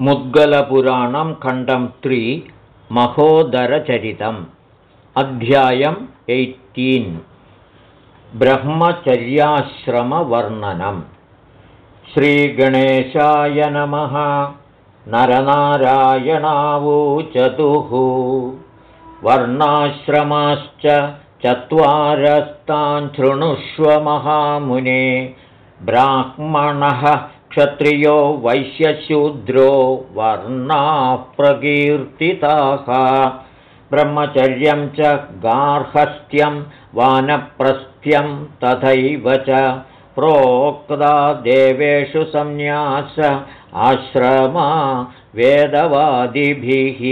मुद्गलपुराणं खण्डं त्रि महोदरचरितम्। अध्यायम् एय्टीन्। ब्रह्मचर्याश्रमवर्णनम् श्रीगणेशाय नमः। नरनारायणावूचतुः। वर्णाश्रमाश्च चत्वारस्तान् शृणुष्व महामुने। ब्राह्मणः क्षत्रियो वैश्यशूद्रो वर्णाः प्रकीर्तिताः ब्रह्मचर्यं च गार्हस्थ्यं वानप्रस्थ्यं तथैव च। प्रोक्ता देवेषु संन्यास आश्रमा वेदवादिभिः।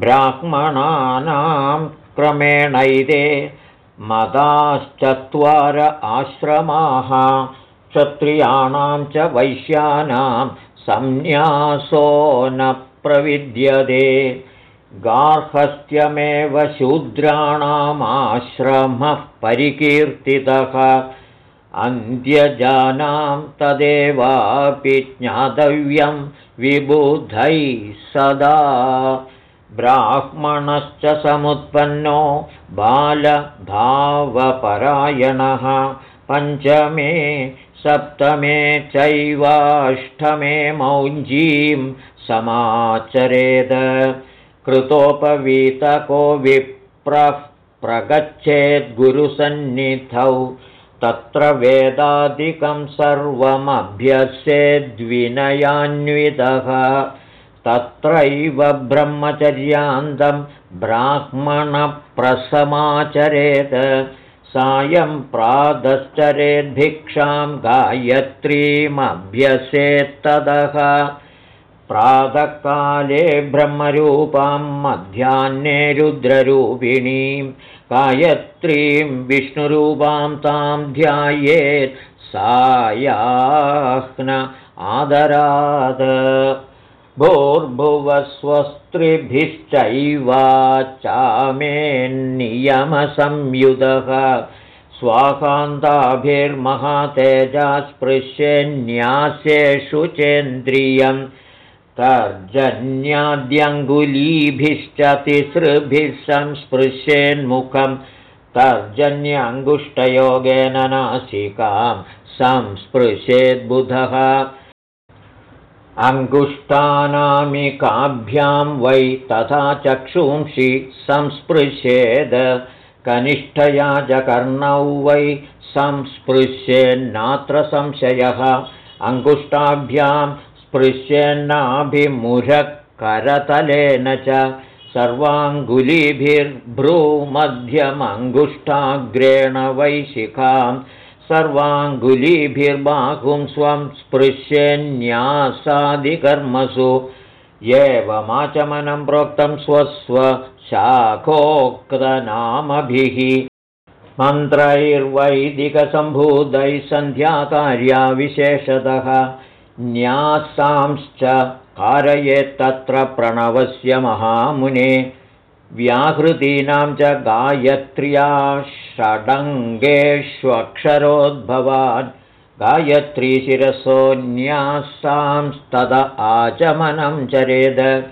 ब्राह्मणानां क्रमेणैते मताश्चत्वार आश्रमाः क्षत्रियाणां च वैश्यानां संन्यासो न प्रविद्यते। गार्हस्थ्यमेव शूद्राणामाश्रमः परिकीर्तितः। अन्त्यजानां तदेवापि ज्ञातव्यं विबुधैः सदा। ब्राह्मणश्च समुत्पन्नो बालभावपरायणः पञ्चमे सप्तमे चैवाष्टमे मौञ्जीं समाचरेद। कृतोपवीतको विप्रः प्रगच्छेद्गुरुसन्निधौ तत्र वेदादिकं सर्वमभ्यसेद्विनयान्वितः तत्रैव ब्रह्मचर्यान्तं ब्राह्मणप्रसमाचरेत् सायं प्रातश्चरेद्भिक्षां गायत्रीमभ्यसेत्तदः। प्रातःकाले ब्रह्मरूपां मध्याह्ने रुद्ररूपिणीं गायत्रीं विष्णुरूपां तां ध्यायेत् सायाह्न आदराद भूर्भुवस्वस्त्रिभिश्चैवाचामेन्नियमसंयुधः स्वाकान्ताभिर्महातेजास्पृश्यन्यास्येषु चेन्द्रियं तर्जन्याद्यङ्गुलीभिश्च तिसृभिः संस्पृश्येन्मुखं तर्जन्यङ्गुष्टयोगेन नासिकां संस्पृशेद्बुधः अङ्गुष्ठानामिकाभ्यां वै तथा चक्षुंषि संस्पृशेद कनिष्ठया च कर्णौ वै संस्पृश्येन्नात्र संशयः। अङ्गुष्ठाभ्यां स्पृश्येन्नाभिमुरकरतलेन च सर्वाङ्गुलीभिर्भ्रूमध्यमङ्गुष्ठाग्रेण वै शिखाम् सर्वाङ्गुलीभिर्बाहुं स्वं स्पृश्यन्यासादिकर्मसु एवमाचमनं प्रोक्तं स्वस्वशाखोक्तनामभिः मन्त्रैर्वैदिकसम्भूतैः सन्ध्याकार्या विशेषतः न्यासांश्च कारयेत्तत्र प्रणवस्य महामुने व्याहृतीनां च गायत्र्या षडङ्गेष्वक्षरोद्भवान्। गायत्रीशिरसोऽन्यासांस्तद आचमनं चरेद।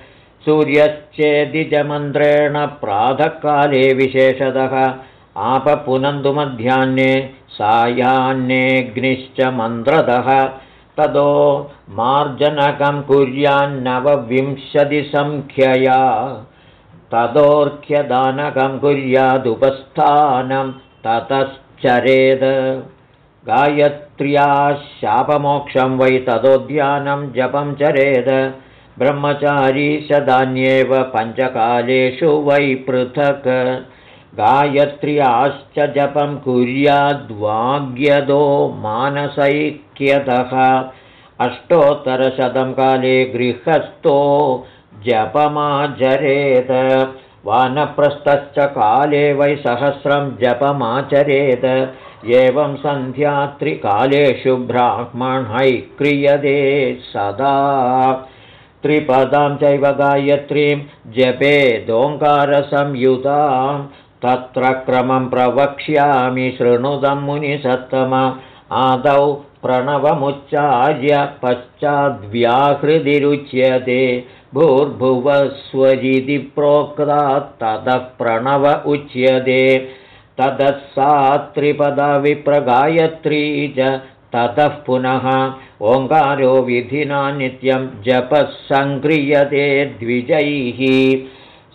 सूर्यश्चेदिजमन्त्रेण प्रातःकाले विशेषतः आपपुनन्तु मध्याह्ने सायाह्नेऽग्निश्च मन्त्रतः। ततो मार्जनकं कुर्यान्नवविंशतिसङ्ख्यया ततोऽर्घ्यदानकं कुर्यादुपस्थानं ततश्चरेद। गायत्र्या शापमोक्षं वै ततोद्यानं जपं चरेद। ब्रह्मचारी शदान्येव पञ्चकालेषु वै पृथक्। गायत्र्याश्च जपं कुर्याद्वाग्यदो मानसैक्यतः। अष्टोत्तरशतं काले गृहस्थो जपमाचरेत। वानप्रस्थश्च काले वै सहस्रं जपमाचरेत। एवं सन्ध्यात्रिकालेषु ब्राह्मणैः क्रियते सदा। त्रिपदां चैव गायत्रीं जपेदोङ्कारसंयुतां तत्र क्रमं प्रवक्ष्यामि शृणुदं मुनिसत्तम। आदौ प्रणवमुच्चार्य पश्चाद्व्याहृदिरुच्यते भूर्भुवस्वरिति प्रोक्तात् ततः प्रणव उच्यते। ततः सा त्रिपदविप्रगायत्री च ततः पुनः ओङ्कारो विधिना नित्यं जपः सङ्क्रियते द्विजैः।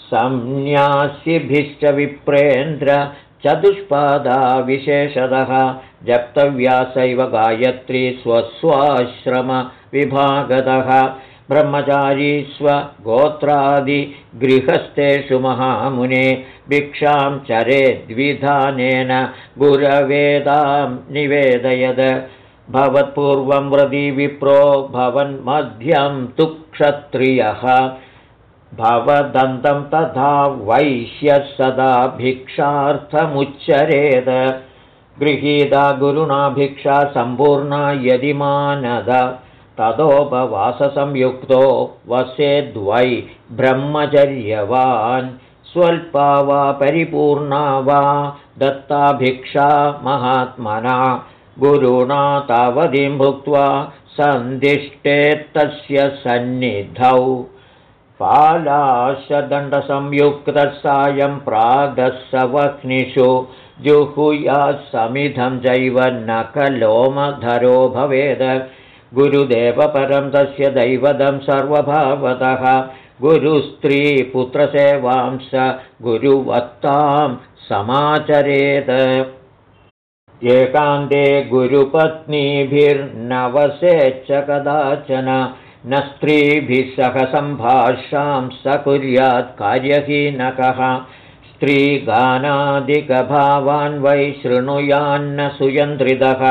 संन्यासिभिश्च विप्रेन्द्र चतुष्पादा विशेषतः जप्तव्यासैव गायत्री स्वस्वाश्रमविभागतः ब्रह्मचारी स्वगोत्रादिगृहस्थेषु महामुने भिक्षां चरेद्विधानेन गुरवेदां निवेदयद। भवत्पूर्वं व्रति विप्रो भवन्मध्यं तु क्षत्रियः भवदन्तं तथा वैश्यः सदा भिक्षार्थमुच्चरेद। गृहीता गुरुणा भिक्षा सम्पूर्णा यदि मानद ततोपवाससंयुक्तो वसेद्वै ब्रह्मचर्यवान् स्वल्पा वा परिपूर्णा वा दत्ता भिक्षा महात्मना गुरुणा तावतीं भुक्त्वा सन्दिष्टेत्तस्य सन्निधौ पालाशदण्डसंयुक्तः सायं प्रागस्सवह्निषु जुहुयासमिधं चैव न कलोमधरो भवेद गुरुदेवपरं तस्य दैवतं सर्वभावतः। गुरुस्त्रीपुत्रसेवां स गुरुवत्तां समाचरेत्। एकान्ते गुरुपत्नीभिर्नवसेच्च कदाचन न स्त्रीभिः सह सम्भाषां स कुर्यात् कार्यहीनकः। स्त्रीगानादिकभावान् वै शृणुयान्न सुयन्त्रितः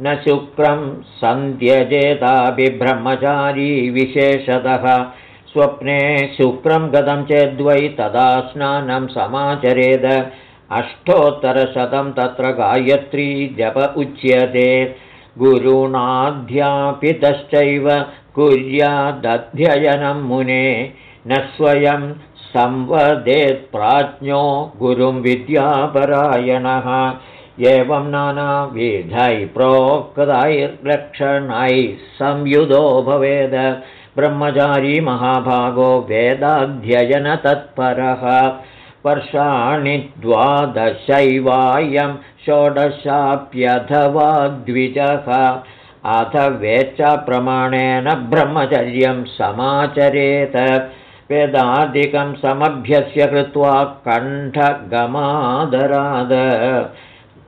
न शुक्रं सन्ध्यजेताभिब्रह्मचारी विशेषतः। स्वप्ने शुक्रं गतं चेद्वै तदा स्नानं समाचरेद। अष्टोत्तरशतं तत्र गायत्री जप उच्यते। गुरुणाध्यापितश्चैव कुर्यादध्ययनं मुने। न स्वयं संवदेत्प्राज्ञो गुरुं विद्यापरायणः एवं नानाविधैः प्रोक्तैर्लक्षणैः संयुधो भवेद। ब्रह्मचारी महाभागो वेदाध्ययनतत्परः। वर्षाणि द्वादशैवायं षोडशाप्यथवा द्विजः अथ वेच्चाप्रमाणेन ब्रह्मचर्यं समाचरेत। वेदादिकं समभ्यस्य कृत्वा कण्ठगमादराद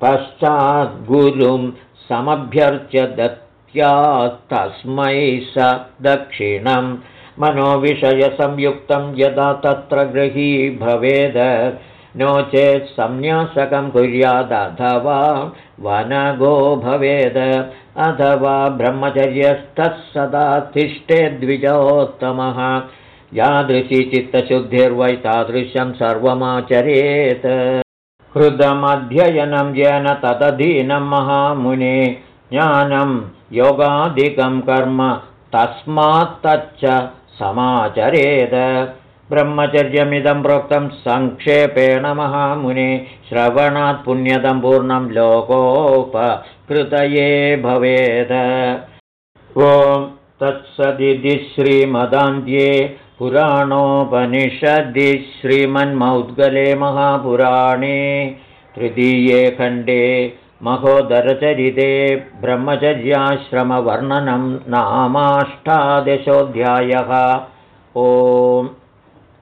पश्चाद्गुरुं समभ्यर्च्य दत्यात्तस्मै स दक्षिणं। मनोविषयसंयुक्तं यदा तत्र गृही भवेद। नो चेत् संन्यासकं कुर्यादथवा वनगो भवेद। अथवा ब्रह्मचर्यस्थः सदा तिष्ठेद्विजोत्तमः यादृशी चित्तशुद्धिर्वै तादृशं सर्वमाचरेत् हृदमध्ययनं येन तदधीनं महामुने ज्ञानं योगादिकं कर्म तस्मात्तच्च समाचरेत् ब्रह्मचर्यमिदं प्रोक्तं सङ्क्षेपेण महामुने श्रवणात् पुण्यतं पूर्णं लोकोपकृतये भवेत् ॐ तत्सदिति श्रीमदान्ध्ये पुराणोपनिषदि श्रीमन्मौद्गले महापुराणे तृतीये खण्डे महोदरचरिते ब्रह्मचर्याश्रमवर्णनं नामाष्टादशोऽध्यायः। ओम्